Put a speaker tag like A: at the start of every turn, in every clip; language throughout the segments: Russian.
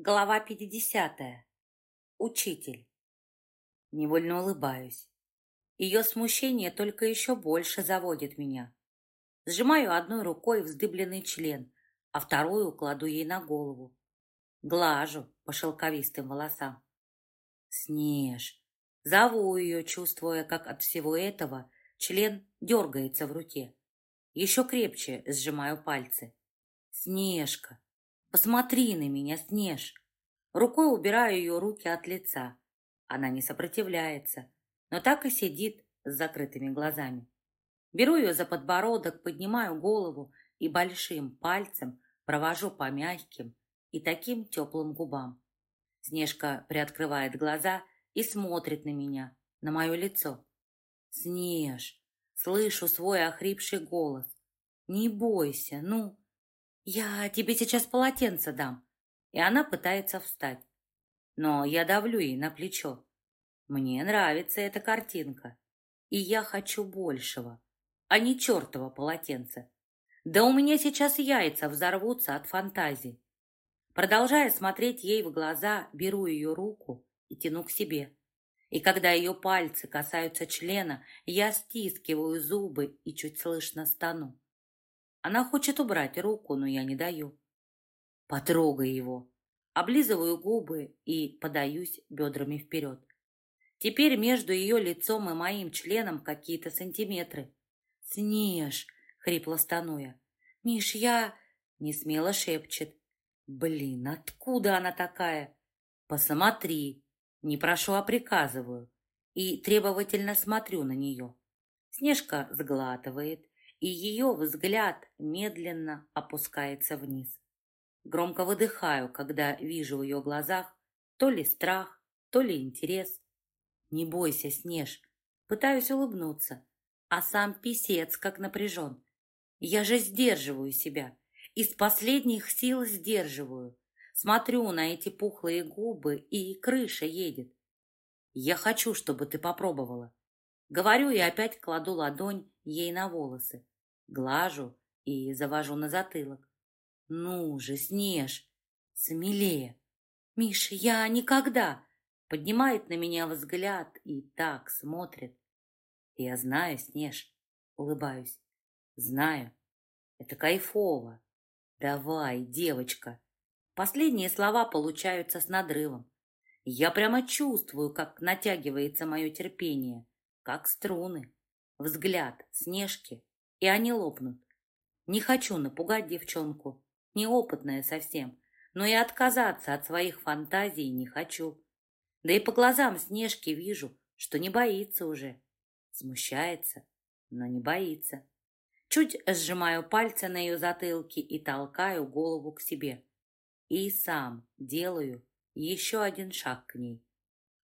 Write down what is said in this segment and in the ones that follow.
A: Глава 50. Учитель. Невольно улыбаюсь. Ее смущение только еще больше заводит меня. Сжимаю одной рукой вздыбленный член, а вторую кладу ей на голову. Глажу по шелковистым волосам. Снеж. Зову ее, чувствуя, как от всего этого член дергается в руке. Еще крепче сжимаю пальцы. Снежка. Посмотри на меня, Снеж. Рукой убираю ее руки от лица. Она не сопротивляется, но так и сидит с закрытыми глазами. Беру ее за подбородок, поднимаю голову и большим пальцем провожу по мягким и таким теплым губам. Снежка приоткрывает глаза и смотрит на меня, на мое лицо. «Снеж!» Слышу свой охрипший голос. «Не бойся, ну, «Я тебе сейчас полотенце дам». И она пытается встать. Но я давлю ей на плечо. Мне нравится эта картинка. И я хочу большего, а не чертова полотенца. Да у меня сейчас яйца взорвутся от фантазии. Продолжая смотреть ей в глаза, беру ее руку и тяну к себе. И когда ее пальцы касаются члена, я стискиваю зубы и чуть слышно стану. Она хочет убрать руку, но я не даю. Потрогай его. Облизываю губы и подаюсь бедрами вперед. Теперь между ее лицом и моим членом какие-то сантиметры. «Снеж!» — хрипло стану я. «Миш, я...» — несмело шепчет. «Блин, откуда она такая?» «Посмотри!» Не прошу, а приказываю. И требовательно смотрю на нее. Снежка сглатывает, и ее взгляд медленно опускается вниз. Громко выдыхаю, когда вижу в ее глазах то ли страх, то ли интерес. Не бойся, Снеж. Пытаюсь улыбнуться, а сам писец как напряжен. Я же сдерживаю себя. Из последних сил сдерживаю. Смотрю на эти пухлые губы, и крыша едет. Я хочу, чтобы ты попробовала. Говорю и опять кладу ладонь ей на волосы. Глажу и завожу на затылок. Ну же, Снеж, смелее. Миша, я никогда. Поднимает на меня взгляд и так смотрит. Я знаю, Снеж, улыбаюсь. Знаю. Это кайфово. Давай, девочка. Последние слова получаются с надрывом. Я прямо чувствую, как натягивается мое терпение, как струны. Взгляд Снежки и они лопнут. Не хочу напугать девчонку, неопытная совсем, но и отказаться от своих фантазий не хочу. Да и по глазам Снежки вижу, что не боится уже. Смущается, но не боится. Чуть сжимаю пальцы на ее затылке и толкаю голову к себе. И сам делаю еще один шаг к ней.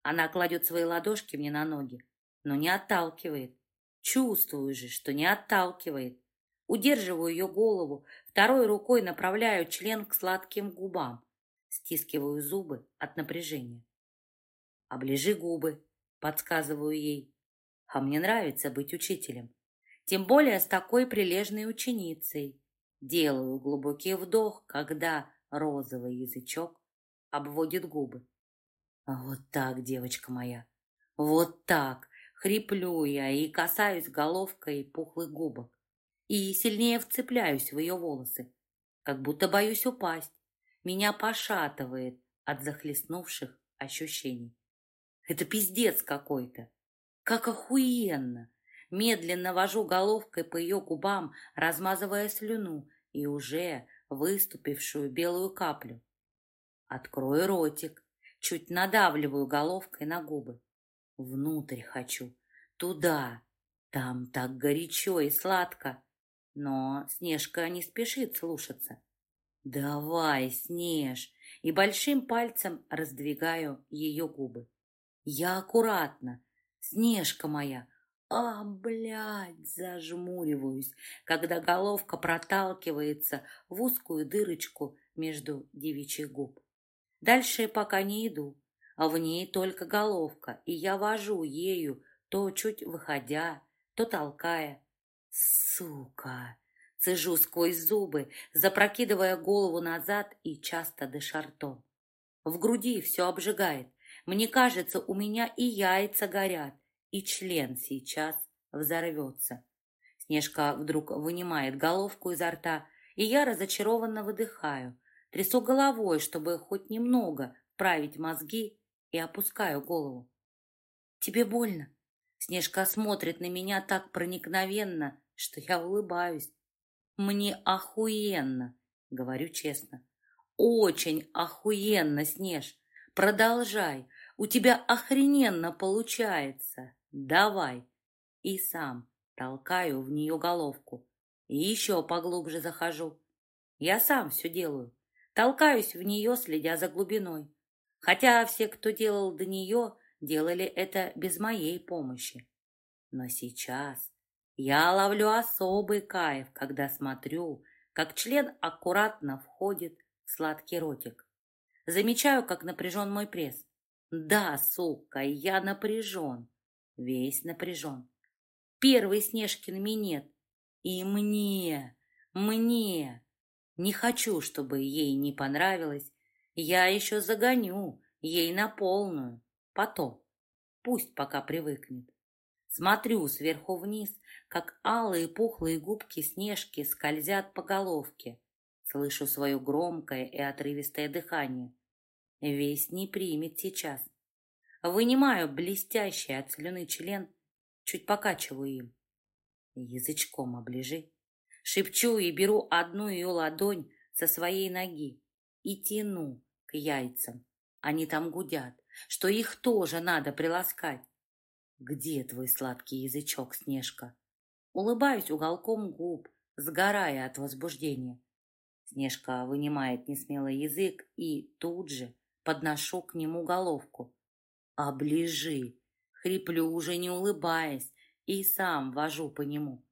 A: Она кладет свои ладошки мне на ноги, но не отталкивает, Чувствую же, что не отталкивает. Удерживаю ее голову, второй рукой направляю член к сладким губам. Стискиваю зубы от напряжения. «Оближи губы», — подсказываю ей. «А мне нравится быть учителем. Тем более с такой прилежной ученицей. Делаю глубокий вдох, когда розовый язычок обводит губы. Вот так, девочка моя, вот так. Хриплю я и касаюсь головкой пухлых губок. И сильнее вцепляюсь в ее волосы, как будто боюсь упасть. Меня пошатывает от захлестнувших ощущений. Это пиздец какой-то. Как охуенно! Медленно вожу головкой по ее губам, размазывая слюну и уже выступившую белую каплю. Открою ротик, чуть надавливаю головкой на губы. Внутрь хочу, туда. Там так горячо и сладко. Но Снежка не спешит слушаться. «Давай, Снеж!» И большим пальцем раздвигаю ее губы. Я аккуратно. Снежка моя. А, блядь, зажмуриваюсь, когда головка проталкивается в узкую дырочку между девичьих губ. Дальше пока не иду а в ней только головка, и я вожу ею, то чуть выходя, то толкая. Сука! Цежу сквозь зубы, запрокидывая голову назад и часто дыша ртом. В груди все обжигает. Мне кажется, у меня и яйца горят, и член сейчас взорвется. Снежка вдруг вынимает головку изо рта, и я разочарованно выдыхаю. Трясу головой, чтобы хоть немного вправить мозги, и опускаю голову. «Тебе больно?» Снежка смотрит на меня так проникновенно, что я улыбаюсь. «Мне охуенно!» — говорю честно. «Очень охуенно, Снеж! Продолжай! У тебя охрененно получается! Давай!» И сам толкаю в нее головку. И еще поглубже захожу. Я сам все делаю. Толкаюсь в нее, следя за глубиной. Хотя все, кто делал до нее, делали это без моей помощи. Но сейчас я ловлю особый кайф, когда смотрю, как член аккуратно входит в сладкий ротик. Замечаю, как напряжен мой пресс. Да, сука, я напряжен. Весь напряжен. Первый Снежкин минет. И мне, мне. Не хочу, чтобы ей не понравилось. Я еще загоню ей на полную. Потом. Пусть пока привыкнет. Смотрю сверху вниз, как алые пухлые губки Снежки скользят по головке. Слышу свое громкое и отрывистое дыхание. Весь не примет сейчас. Вынимаю блестящий от слюны член, чуть покачиваю им. Язычком оближи. Шепчу и беру одну ее ладонь со своей ноги и тяну к яйцам. Они там гудят, что их тоже надо приласкать. Где твой сладкий язычок, Снежка? Улыбаюсь уголком губ, сгорая от возбуждения. Снежка вынимает несмелый язык и тут же подношу к нему головку. «Оближи!» Хриплю, уже не улыбаясь, и сам вожу по нему.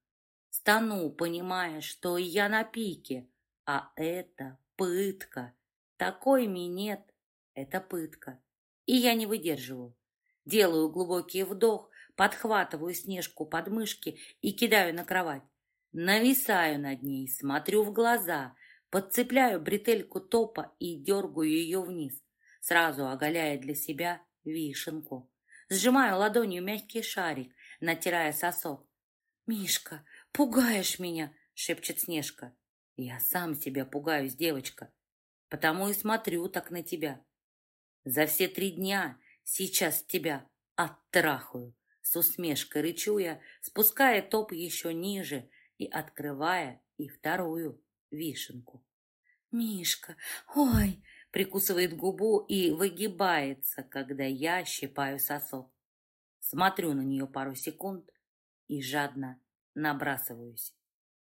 A: Стану, понимая, что я на пике, а это пытка. Такой минет — это пытка. И я не выдерживаю. Делаю глубокий вдох, подхватываю Снежку под мышки и кидаю на кровать. Нависаю над ней, смотрю в глаза, подцепляю бретельку топа и дергаю ее вниз, сразу оголяя для себя вишенку. Сжимаю ладонью мягкий шарик, натирая сосок. «Мишка, пугаешь меня!» — шепчет Снежка. «Я сам себя пугаюсь, девочка, потому и смотрю так на тебя. За все три дня сейчас тебя оттрахаю!» С усмешкой рычу я, спуская топ еще ниже и открывая и вторую вишенку. «Мишка, ой!» — прикусывает губу и выгибается, когда я щипаю сосок. Смотрю на нее пару секунд и жадно набрасываюсь.